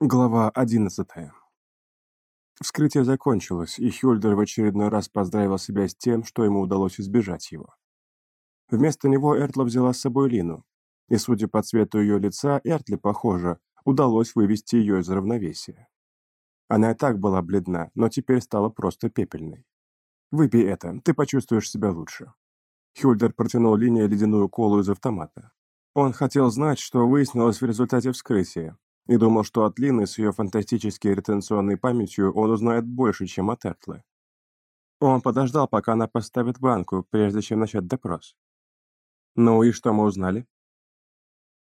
Глава одиннадцатая. Вскрытие закончилось, и Хюльдер в очередной раз поздравил себя с тем, что ему удалось избежать его. Вместо него Эртла взяла с собой Лину, и, судя по цвету ее лица, Эртле, похоже, удалось вывести ее из равновесия. Она и так была бледна, но теперь стала просто пепельной. «Выпей это, ты почувствуешь себя лучше». Хюльдер протянул Лине ледяную колу из автомата. Он хотел знать, что выяснилось в результате вскрытия, и думал, что от Лины с ее фантастической ретенционной памятью он узнает больше, чем от Эртлы. Он подождал, пока она поставит банку, прежде чем начать допрос. «Ну и что мы узнали?»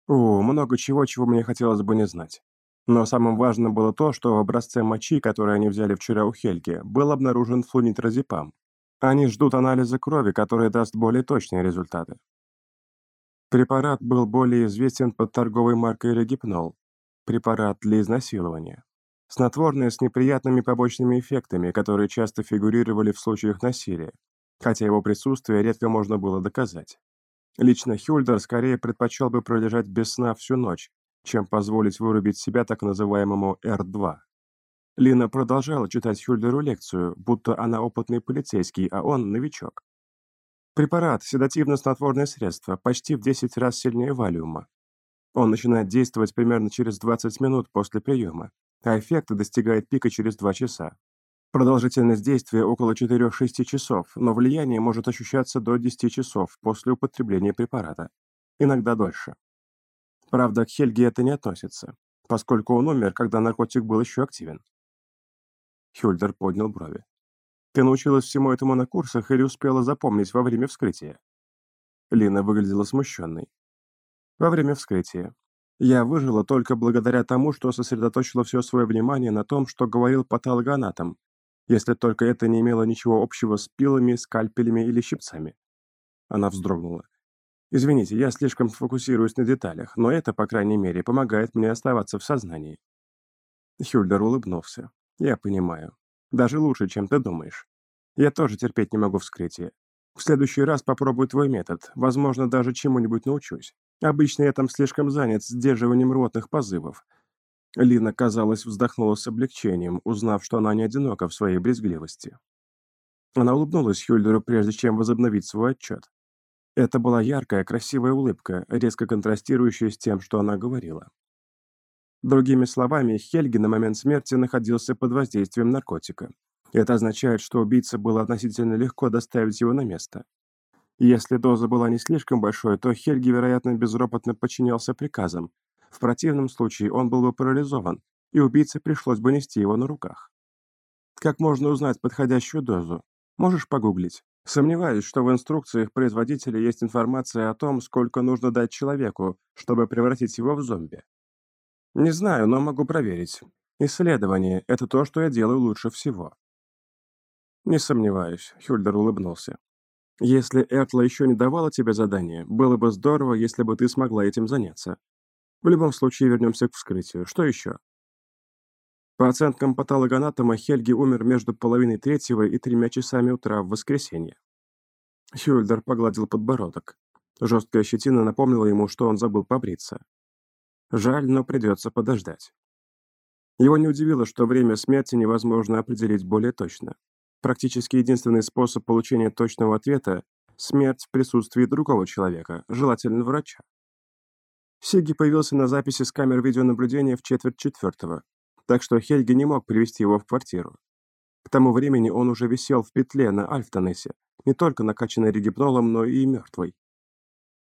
«О, много чего, чего мне хотелось бы не знать. Но самым важным было то, что в образце мочи, который они взяли вчера у Хельги, был обнаружен флунитразепам. Они ждут анализа крови, который даст более точные результаты. Препарат был более известен под торговой маркой Регипнол, препарат для изнасилования. Снотворное с неприятными побочными эффектами, которые часто фигурировали в случаях насилия, хотя его присутствие редко можно было доказать. Лично Хюльдер скорее предпочел бы пролежать без сна всю ночь, чем позволить вырубить себя так называемому R2. Лина продолжала читать Хюльдеру лекцию, будто она опытный полицейский, а он новичок. Препарат – седативно-снотворное средство, почти в 10 раз сильнее валиума. Он начинает действовать примерно через 20 минут после приема, а эффект достигает пика через 2 часа. Продолжительность действия около 4-6 часов, но влияние может ощущаться до 10 часов после употребления препарата, иногда дольше. Правда, к Хельге это не относится, поскольку он умер, когда наркотик был еще активен. Хюльдер поднял брови. «Ты научилась всему этому на курсах или успела запомнить во время вскрытия?» Лина выглядела смущенной во время вскрытия. Я выжила только благодаря тому, что сосредоточила все свое внимание на том, что говорил патологоанатом, если только это не имело ничего общего с пилами, скальпелями или щипцами. Она вздрогнула. «Извините, я слишком фокусируюсь на деталях, но это, по крайней мере, помогает мне оставаться в сознании». Хюльдер улыбнулся. «Я понимаю. Даже лучше, чем ты думаешь. Я тоже терпеть не могу вскрытие. В следующий раз попробую твой метод, возможно, даже чему-нибудь научусь. Обычно я там слишком занят сдерживанием ротных позывов. Лина, казалось, вздохнула с облегчением, узнав, что она не одинока в своей брезгливости. Она улыбнулась Хюльдеру, прежде чем возобновить свой отчет. Это была яркая, красивая улыбка, резко контрастирующая с тем, что она говорила. Другими словами, Хельги на момент смерти находился под воздействием наркотика. Это означает, что убийце было относительно легко доставить его на место. Если доза была не слишком большой, то Хельги, вероятно, безропотно подчинялся приказам. В противном случае он был бы парализован, и убийце пришлось бы нести его на руках. Как можно узнать подходящую дозу? Можешь погуглить. Сомневаюсь, что в инструкциях производителя есть информация о том, сколько нужно дать человеку, чтобы превратить его в зомби. Не знаю, но могу проверить. Исследование – это то, что я делаю лучше всего. Не сомневаюсь, Хюльдер улыбнулся. Если Эртла еще не давала тебе задание, было бы здорово, если бы ты смогла этим заняться. В любом случае, вернемся к вскрытию. Что еще? По оценкам патологоанатома, Хельги умер между половиной третьего и тремя часами утра в воскресенье. Хюльдер погладил подбородок. Жесткая щетина напомнила ему, что он забыл побриться. Жаль, но придется подождать. Его не удивило, что время смерти невозможно определить более точно. Практически единственный способ получения точного ответа – смерть в присутствии другого человека, желательно врача. Сиги появился на записи с камер видеонаблюдения в четверть четвертого, так что Хельги не мог привести его в квартиру. К тому времени он уже висел в петле на Альфтонесе, не только накачанный регипнолом, но и мертвый.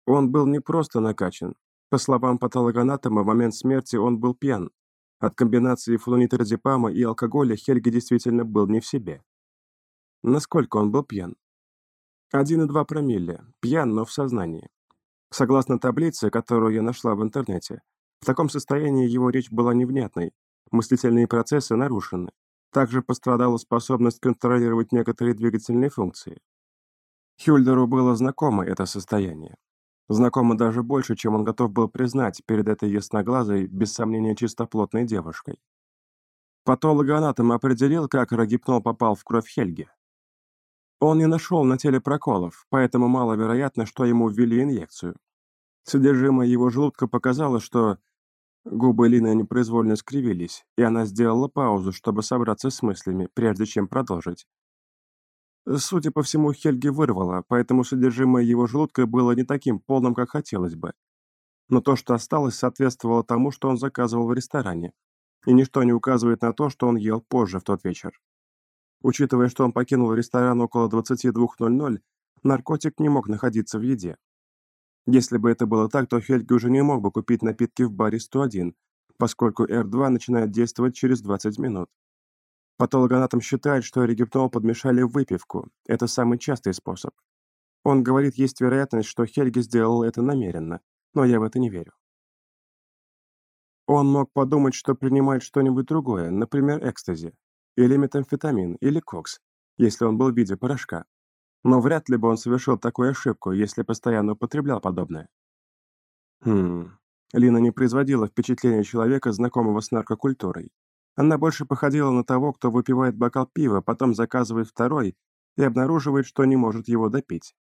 Он был не просто накачан. По словам патологоанатома, в момент смерти он был пьян. От комбинации флунитрозепама и алкоголя Хельги действительно был не в себе. Насколько он был пьян? 1,2 промилле. Пьян, но в сознании. Согласно таблице, которую я нашла в интернете, в таком состоянии его речь была невнятной, мыслительные процессы нарушены. Также пострадала способность контролировать некоторые двигательные функции. Хюльдеру было знакомо это состояние. Знакомо даже больше, чем он готов был признать перед этой ясноглазой, без сомнения чистоплотной девушкой. Патологоанатом определил, как рогипнол попал в кровь Хельги. Он не нашел на теле проколов, поэтому маловероятно, что ему ввели инъекцию. Содержимое его желудка показало, что... Губы Лины непроизвольно скривились, и она сделала паузу, чтобы собраться с мыслями, прежде чем продолжить. Судя по всему, Хельги вырвало, поэтому содержимое его желудка было не таким полным, как хотелось бы. Но то, что осталось, соответствовало тому, что он заказывал в ресторане, и ничто не указывает на то, что он ел позже в тот вечер. Учитывая, что он покинул ресторан около 22.00, наркотик не мог находиться в еде. Если бы это было так, то Хельги уже не мог бы купить напитки в баре 101, поскольку R2 начинает действовать через 20 минут. Патологоанатом считает, что регипнол подмешали в выпивку. Это самый частый способ. Он говорит, есть вероятность, что Хельги сделал это намеренно, но я в это не верю. Он мог подумать, что принимает что-нибудь другое, например, экстази, или метамфетамин, или кокс, если он был в виде порошка. Но вряд ли бы он совершил такую ошибку, если постоянно употреблял подобное. Хм. Лина не производила впечатления человека, знакомого с наркокультурой. Она больше походила на того, кто выпивает бокал пива, потом заказывает второй и обнаруживает, что не может его допить.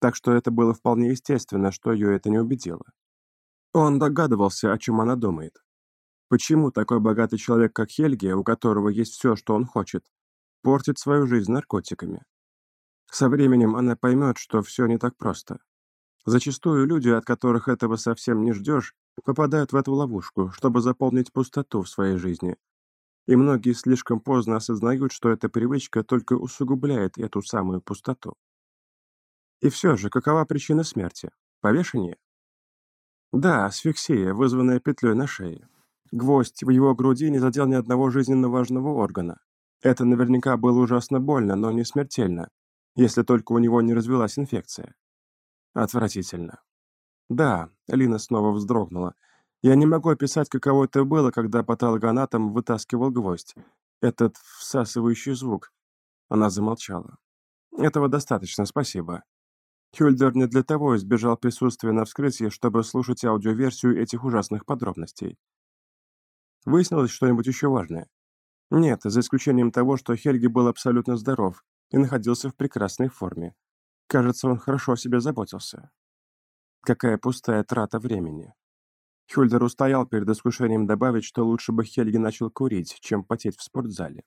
Так что это было вполне естественно, что ее это не убедило. Он догадывался, о чем она думает. Почему такой богатый человек, как Хельги, у которого есть все, что он хочет, портит свою жизнь наркотиками? Со временем она поймет, что все не так просто. Зачастую люди, от которых этого совсем не ждешь, попадают в эту ловушку, чтобы заполнить пустоту в своей жизни. И многие слишком поздно осознают, что эта привычка только усугубляет эту самую пустоту. И все же, какова причина смерти? Повешение? Да, асфиксия, вызванная петлей на шее. Гвоздь в его груди не задел ни одного жизненно важного органа. Это наверняка было ужасно больно, но не смертельно, если только у него не развилась инфекция. Отвратительно. Да, Лина снова вздрогнула. Я не могу описать, каково это было, когда патологоанатом вытаскивал гвоздь. Этот всасывающий звук. Она замолчала. Этого достаточно, спасибо. Хюльдер не для того избежал присутствия на вскрытии, чтобы слушать аудиоверсию этих ужасных подробностей. Выяснилось что-нибудь еще важное? Нет, за исключением того, что Хельги был абсолютно здоров, и находился в прекрасной форме. Кажется, он хорошо о себе заботился. Какая пустая трата времени. Хюльдер устоял перед искушением добавить, что лучше бы Хельги начал курить, чем потеть в спортзале.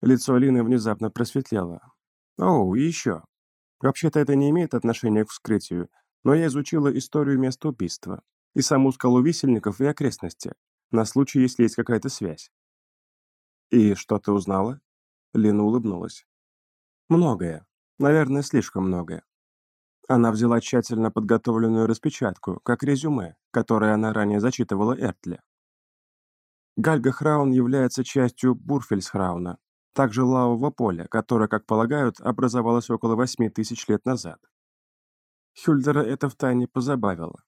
Лицо Лины внезапно просветлело. «Оу, и еще. Вообще-то это не имеет отношения к вскрытию, но я изучила историю места убийства и саму скалу висельников и окрестности, на случай, если есть какая-то связь». «И что ты узнала?» Лина улыбнулась. «Многое. Наверное, слишком многое». Она взяла тщательно подготовленную распечатку, как резюме, которое она ранее зачитывала Эртле. Гальга Храун является частью Бурфельсхрауна, также лавового поля, которое, как полагают, образовалось около восьми тысяч лет назад. Хюльдера это втайне позабавило.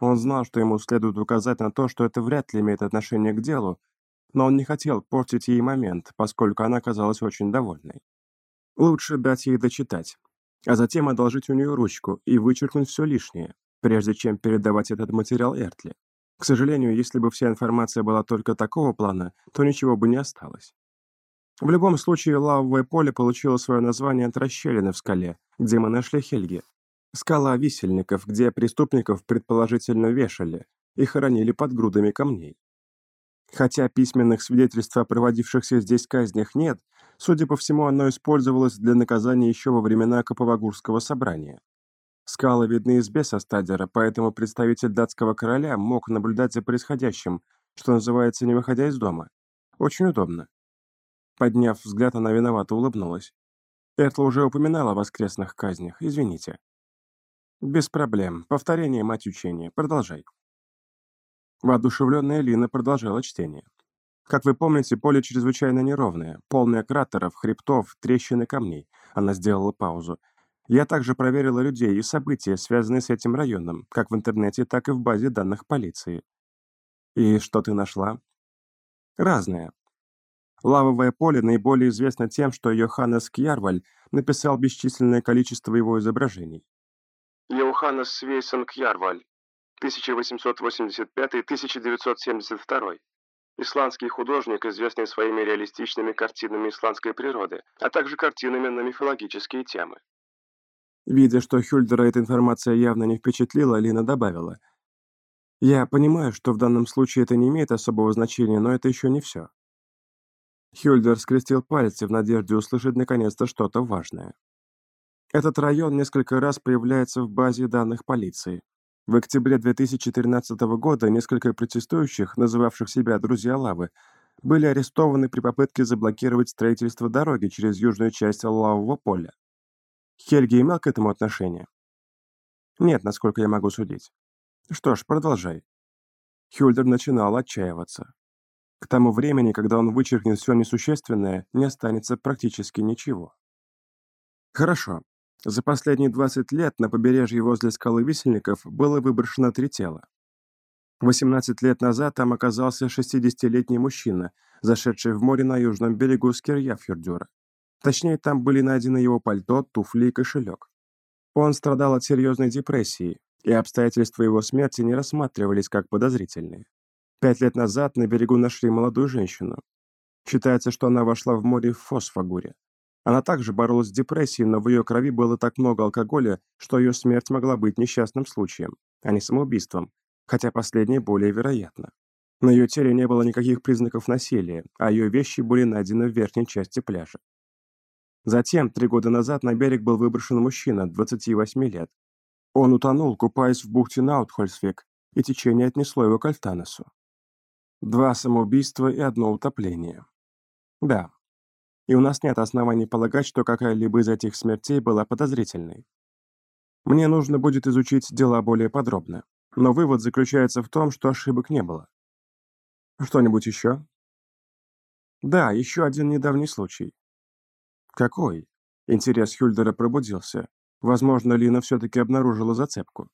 Он знал, что ему следует указать на то, что это вряд ли имеет отношение к делу, но он не хотел портить ей момент, поскольку она казалась очень довольной. Лучше дать ей дочитать, а затем одолжить у нее ручку и вычеркнуть все лишнее, прежде чем передавать этот материал Эртли. К сожалению, если бы вся информация была только такого плана, то ничего бы не осталось. В любом случае, лавовое поле получило свое название от расщелины в скале, где мы нашли Хельги. Скала висельников, где преступников предположительно вешали и хоронили под грудами камней. Хотя письменных свидетельств о проводившихся здесь казнях нет, судя по всему, оно использовалось для наказания еще во времена Капавагурского собрания. Скалы видны из Бесостадера, поэтому представитель датского короля мог наблюдать за происходящим, что называется, не выходя из дома. Очень удобно. Подняв взгляд, она виновато улыбнулась. Эртла уже упоминала о воскресных казнях, извините. Без проблем. Повторение, мать учения. Продолжай. Воодушевленная Лина продолжала чтение. Как вы помните, поле чрезвычайно неровное, полное кратеров, хребтов, трещин и камней. Она сделала паузу. Я также проверила людей и события, связанные с этим районом, как в интернете, так и в базе данных полиции. И что ты нашла? Разное. Лавовое поле наиболее известно тем, что Йоханнес Кьярваль написал бесчисленное количество его изображений. Йоханнес Свейсон Кьярваль 1885-1972. Исландский художник, известный своими реалистичными картинами исландской природы, а также картинами на мифологические темы. Видя, что Хюльдера эта информация явно не впечатлила, Лина добавила. Я понимаю, что в данном случае это не имеет особого значения, но это еще не все. Хюльдер скрестил пальцы в надежде услышать наконец-то что-то важное. Этот район несколько раз появляется в базе данных полиции. В октябре 2013 года несколько протестующих, называвших себя «друзья лавы», были арестованы при попытке заблокировать строительство дороги через южную часть лавового поля. Хельги имел к этому отношение? Нет, насколько я могу судить. Что ж, продолжай. Хюльдер начинал отчаиваться. К тому времени, когда он вычеркнет все несущественное, не останется практически ничего. Хорошо. За последние 20 лет на побережье возле скалы Висельников было выброшено три тела. 18 лет назад там оказался 60-летний мужчина, зашедший в море на южном берегу Скирьяфьюрдюра. Точнее, там были найдены его пальто, туфли и кошелек. Он страдал от серьезной депрессии, и обстоятельства его смерти не рассматривались как подозрительные. Пять лет назад на берегу нашли молодую женщину. Считается, что она вошла в море в фосфагуре. Она также боролась с депрессией, но в ее крови было так много алкоголя, что ее смерть могла быть несчастным случаем, а не самоубийством, хотя последнее более вероятно. На ее теле не было никаких признаков насилия, а ее вещи были найдены в верхней части пляжа. Затем, три года назад, на берег был выброшен мужчина, 28 лет. Он утонул, купаясь в бухте Наутхольсвик, и течение отнесло его к Альтанесу. Два самоубийства и одно утопление. Да. И у нас нет оснований полагать, что какая-либо из этих смертей была подозрительной. Мне нужно будет изучить дела более подробно. Но вывод заключается в том, что ошибок не было. Что-нибудь еще? Да, еще один недавний случай. Какой? Интерес Хюльдера пробудился. Возможно, Лина все-таки обнаружила зацепку.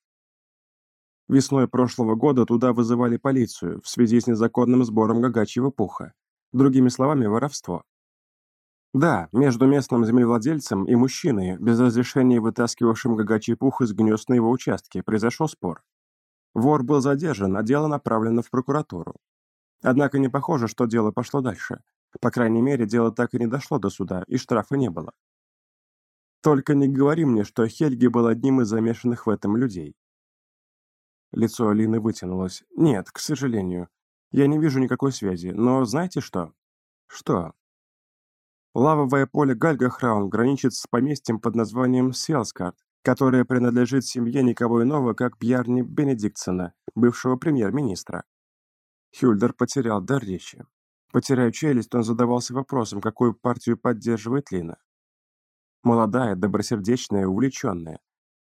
Весной прошлого года туда вызывали полицию в связи с незаконным сбором гагачьего пуха. Другими словами, воровство. Да, между местным землевладельцем и мужчиной, без разрешения вытаскивавшим гагачий пух из гнезд на его участке, произошел спор. Вор был задержан, а дело направлено в прокуратуру. Однако не похоже, что дело пошло дальше. По крайней мере, дело так и не дошло до суда, и штрафа не было. Только не говори мне, что Хельги был одним из замешанных в этом людей. Лицо Алины вытянулось. Нет, к сожалению. Я не вижу никакой связи, но знаете что? Что? Лавовое поле Гальгахраун граничит с поместьем под названием Селскарт, которая принадлежит семье никого иного, как Бьярни Бенедиктсона, бывшего премьер-министра. Хюльдер потерял дар речи. Потеряя челюсть, он задавался вопросом, какую партию поддерживает Лина. Молодая, добросердечная, увлеченная.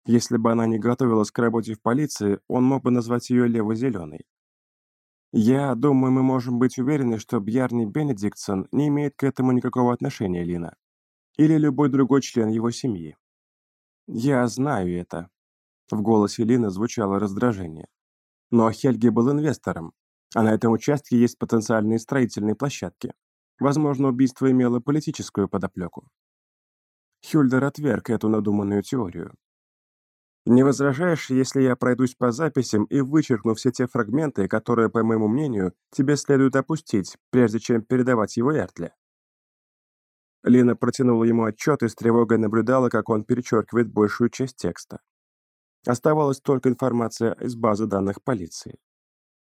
Если бы она не готовилась к работе в полиции, он мог бы назвать ее лево-зеленой. «Я думаю, мы можем быть уверены, что Бьярни Бенедиктсон не имеет к этому никакого отношения, Лина. Или любой другой член его семьи. «Я знаю это». В голосе Лины звучало раздражение. Но Хельги был инвестором, а на этом участке есть потенциальные строительные площадки. Возможно, убийство имело политическую подоплеку. Хюльдер отверг эту надуманную теорию. «Не возражаешь, если я пройдусь по записям и вычеркну все те фрагменты, которые, по моему мнению, тебе следует опустить, прежде чем передавать его Эртле?» Лина протянула ему отчет и с тревогой наблюдала, как он перечеркивает большую часть текста. Оставалась только информация из базы данных полиции.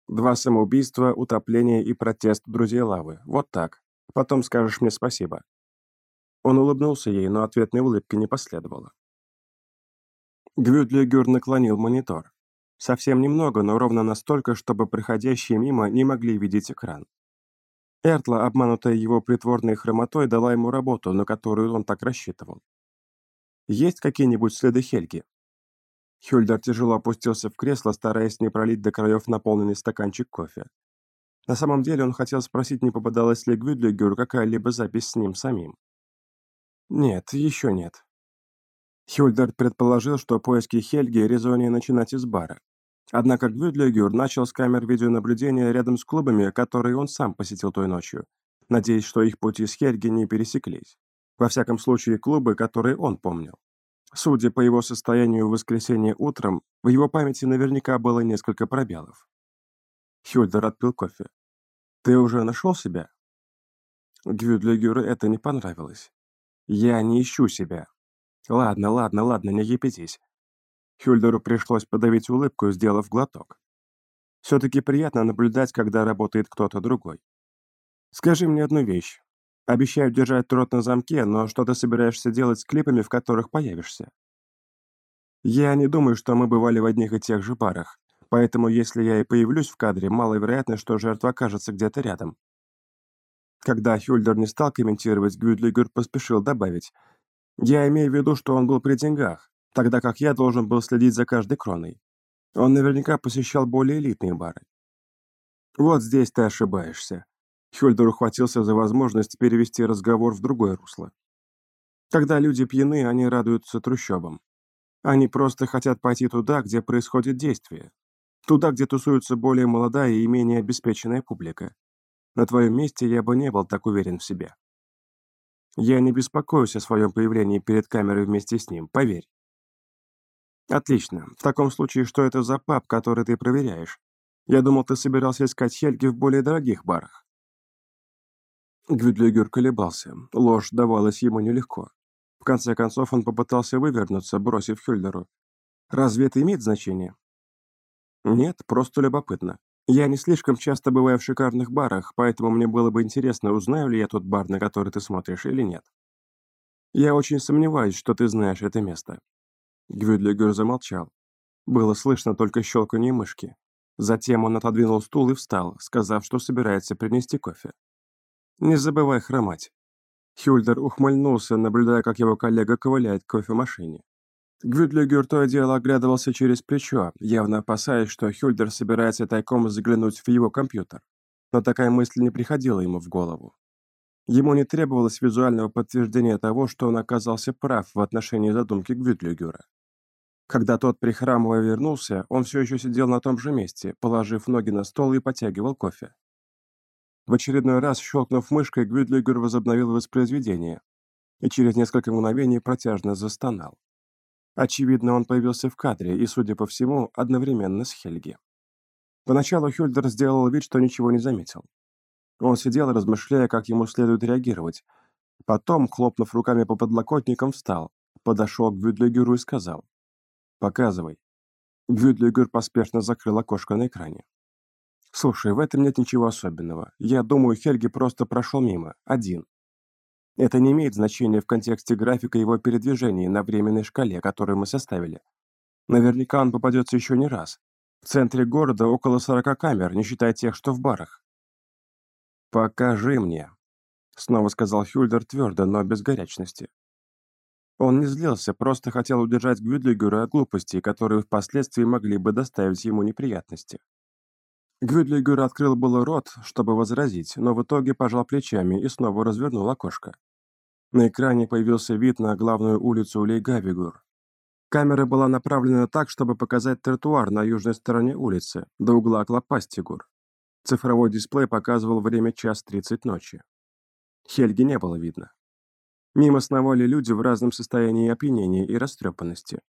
Два самоубийства, утопление и протест друзей Лавы. Вот так. Потом скажешь мне спасибо. Он улыбнулся ей, но ответной улыбки не последовало. Гвюдлигер наклонил монитор. Совсем немного, но ровно настолько, чтобы проходящие мимо не могли видеть экран. Эртла, обманутая его притворной хромотой, дала ему работу, на которую он так рассчитывал. «Есть какие-нибудь следы Хельги?» Хюльдер тяжело опустился в кресло, стараясь не пролить до краев наполненный стаканчик кофе. На самом деле он хотел спросить, не попадалась ли Гвюдлигеру какая-либо запись с ним самим. Нет, еще нет. Хюльдер предположил, что поиски Хельги резоннее начинать из бара. Однако Гвюдлигер начал с камер видеонаблюдения рядом с клубами, которые он сам посетил той ночью, надеясь, что их пути с Хельги не пересеклись. Во всяком случае, клубы, которые он помнил. Судя по его состоянию в воскресенье утром, в его памяти наверняка было несколько пробелов. Хюльдер отпил кофе. «Ты уже нашел себя?» Гвюдлигеру это не понравилось. «Я не ищу себя». «Ладно, ладно, ладно, не епитесь. Хюльдеру пришлось подавить улыбку, сделав глоток. Все-таки приятно наблюдать, когда работает кто-то другой. Скажи мне одну вещь. Обещаю держать рот на замке, но что ты собираешься делать с клипами, в которых появишься? Я не думаю, что мы бывали в одних и тех же барах, поэтому если я и появлюсь в кадре, маловероятно, что жертва окажется где-то рядом. Когда Хюльдер не стал комментировать, Гвюдлигер поспешил добавить. «Я имею в виду, что он был при деньгах, тогда как я должен был следить за каждой кроной. Он наверняка посещал более элитные бары». «Вот здесь ты ошибаешься». Хюльдер ухватился за возможность перевести разговор в другое русло. Когда люди пьяны, они радуются трущобам. Они просто хотят пойти туда, где происходит действие. Туда, где тусуется более молодая и менее обеспеченная публика. На твоем месте я бы не был так уверен в себе. Я не беспокоюсь о своем появлении перед камерой вместе с ним, поверь. Отлично. В таком случае, что это за паб, который ты проверяешь? Я думал, ты собирался искать Хельги в более дорогих барах. Гвюдлигер колебался. Ложь давалась ему нелегко. В конце концов, он попытался вывернуться, бросив Хюльдеру. «Разве это имеет значение?» «Нет, просто любопытно. Я не слишком часто бываю в шикарных барах, поэтому мне было бы интересно, узнаю ли я тот бар, на который ты смотришь, или нет. Я очень сомневаюсь, что ты знаешь это место». Гвюдлигер замолчал. Было слышно только щелканье мышки. Затем он отодвинул стул и встал, сказав, что собирается принести кофе. «Не забывай хромать». Хюльдер ухмыльнулся, наблюдая, как его коллега ковыляет к кофемашине. Гвюдлигер то и дело оглядывался через плечо, явно опасаясь, что Хюльдер собирается тайком заглянуть в его компьютер. Но такая мысль не приходила ему в голову. Ему не требовалось визуального подтверждения того, что он оказался прав в отношении задумки Гвюдлигера. Когда тот, прихрамывая, вернулся, он все еще сидел на том же месте, положив ноги на стол и потягивал кофе. В очередной раз, щелкнув мышкой, Гвюдлигер возобновил воспроизведение и через несколько мгновений протяжно застонал. Очевидно, он появился в кадре и, судя по всему, одновременно с Хельги. Поначалу Хюльдер сделал вид, что ничего не заметил. Он сидел, размышляя, как ему следует реагировать. Потом, хлопнув руками по подлокотникам, встал, подошел к Гвюдлигеру и сказал «Показывай». Гвюдлигер поспешно закрыл окошко на экране. «Слушай, в этом нет ничего особенного. Я думаю, Хельги просто прошел мимо. Один. Это не имеет значения в контексте графика его передвижений на временной шкале, которую мы составили. Наверняка он попадется еще не раз. В центре города около 40 камер, не считая тех, что в барах. «Покажи мне», — снова сказал Хюльдер твердо, но без горячности. Он не злился, просто хотел удержать Гвюдлигера от глупостей, которые впоследствии могли бы доставить ему неприятности. Гвюдлигер открыл было рот, чтобы возразить, но в итоге пожал плечами и снова развернул окошко. На экране появился вид на главную улицу Лейгавигур. Камера была направлена так, чтобы показать тротуар на южной стороне улицы, до угла Клопастигур. Цифровой дисплей показывал время час тридцать ночи. Хельги не было видно. Мимо сновали люди в разном состоянии опьянения и растрепанности.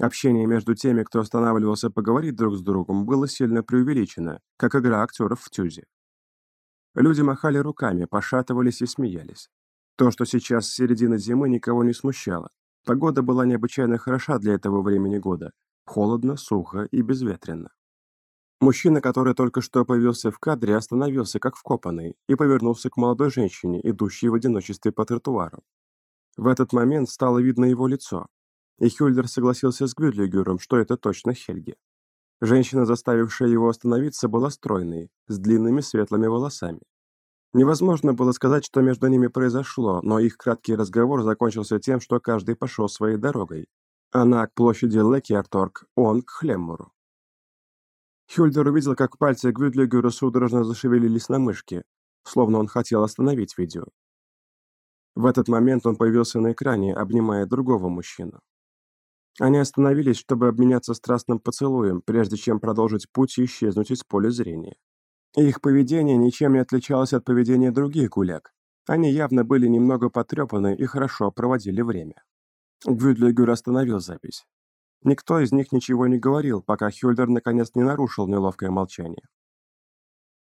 Общение между теми, кто останавливался поговорить друг с другом, было сильно преувеличено, как игра актеров в тюзе. Люди махали руками, пошатывались и смеялись. То, что сейчас середина зимы, никого не смущало. Погода была необычайно хороша для этого времени года. Холодно, сухо и безветренно. Мужчина, который только что появился в кадре, остановился как вкопанный и повернулся к молодой женщине, идущей в одиночестве по тротуару. В этот момент стало видно его лицо, и Хюльдер согласился с Гвюдлигером, что это точно Хельги. Женщина, заставившая его остановиться, была стройной, с длинными светлыми волосами. Невозможно было сказать, что между ними произошло, но их краткий разговор закончился тем, что каждый пошел своей дорогой. Она к площади Лекиарторг, он к Хлеммуру. Хюльдер увидел, как пальцы Гвюдлигера судорожно зашевелились на мышке, словно он хотел остановить видео. В этот момент он появился на экране, обнимая другого мужчину. Они остановились, чтобы обменяться страстным поцелуем, прежде чем продолжить путь и исчезнуть из поля зрения. Их поведение ничем не отличалось от поведения других гуляк. Они явно были немного потрепаны и хорошо проводили время. Гвюдлигер остановил запись. Никто из них ничего не говорил, пока Хюльдер наконец не нарушил неловкое молчание.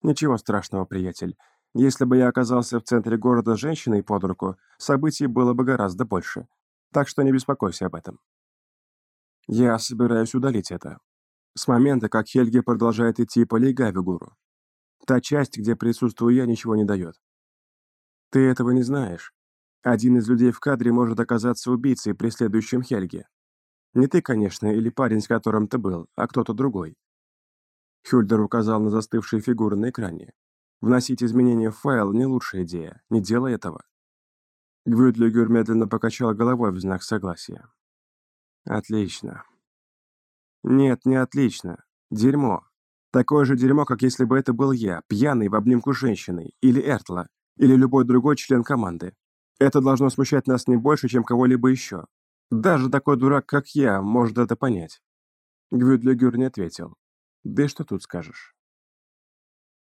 «Ничего страшного, приятель. Если бы я оказался в центре города с женщиной под руку, событий было бы гораздо больше. Так что не беспокойся об этом. Я собираюсь удалить это. С момента, как Хельги продолжает идти по Лейгавигуру. Та часть, где присутствую я, ничего не дает. Ты этого не знаешь. Один из людей в кадре может оказаться убийцей, преследующим Хельги. Не ты, конечно, или парень, с которым ты был, а кто-то другой. Хюльдер указал на застывшие фигуры на экране. Вносить изменения в файл – не лучшая идея. Не делай этого. Гвюдлигер медленно покачал головой в знак согласия. Отлично. Нет, не отлично. Дерьмо. Такое же дерьмо, как если бы это был я, пьяный в обнимку с женщиной, или Эртла, или любой другой член команды. Это должно смущать нас не больше, чем кого-либо еще. Даже такой дурак, как я, может это понять. Гвюдлигер не ответил. Да и что тут скажешь?